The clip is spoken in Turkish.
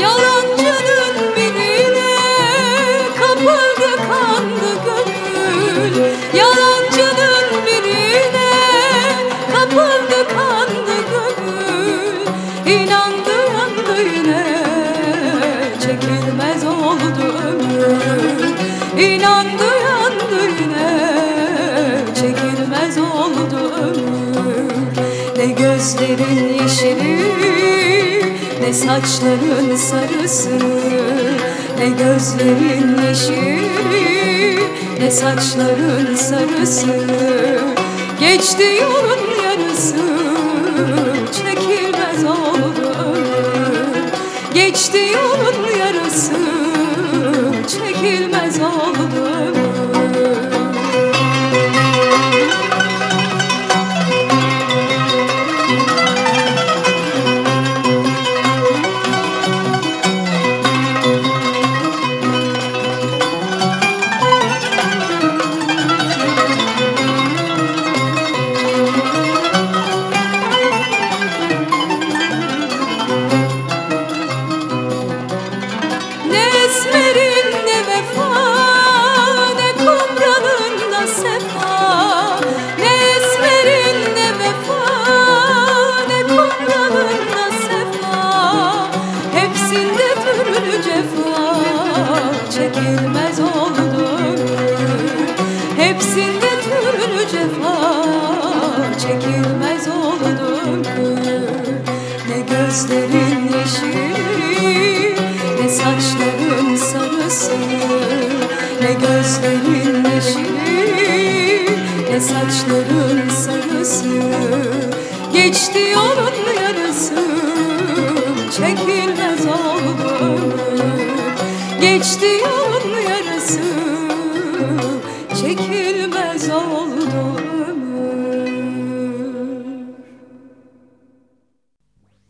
Yalancının birine kapıldı kandı gönül. Yalancının birine kapıldı kandı gönül. İnandı yandı yine çekilmez oldu ömür. İnandı yandı Ne gözlerin yeşili ne saçların sarısı Ne gözlerin yeşili Ne saçların sarısı. Geçti yolun yarısı Çekilmez oldu Geçti yolun yarısı Çekilmez oldu gözlerin yeşili Ne saçların sarısı Ne gözlerin yeşili Ne saçların sarısı. Geçti yolun yarısı Çekilmez oldu. Geçti yolun yarısı Çekilmez oldu